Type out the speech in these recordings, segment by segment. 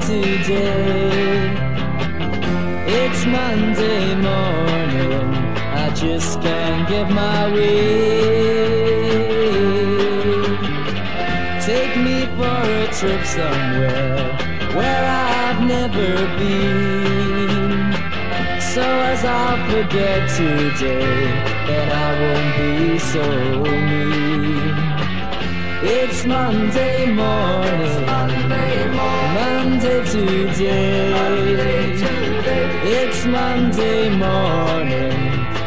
today. It's Monday morning, I just can't get my way. Take me for a trip somewhere where I've never been. So as I forget today, then I won't be so mean. It's Monday morning, today. It's Monday morning,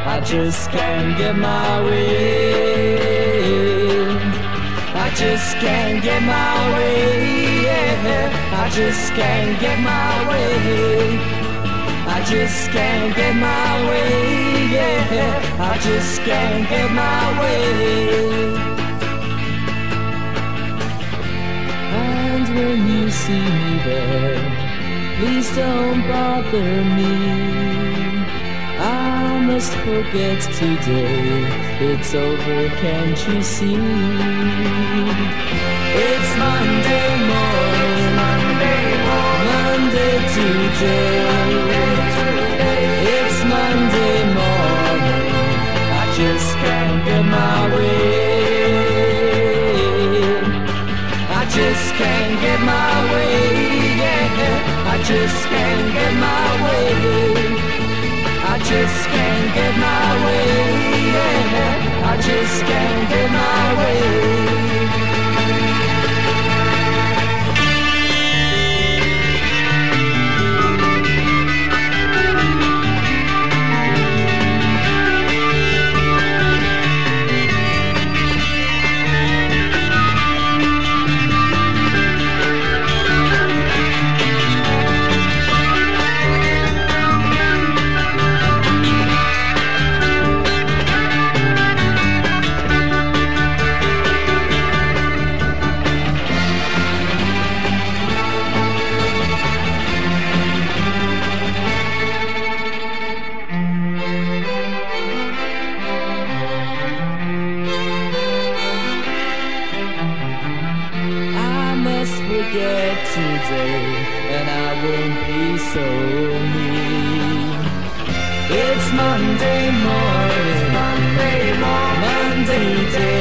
I just can't get my way. I just can't get my way, yeah. I just can't get my way. I just can't get my way, yeah. I just can't get my way. See me there, please don't bother me. I must forget today, it's over, can't you see? It's Monday morning, Monday morning, Monday today. Just can't get my way. I just can't get my way, yeah. I just can't forget today, and I won't be so mean. It's Monday morning, Monday morning, Monday day.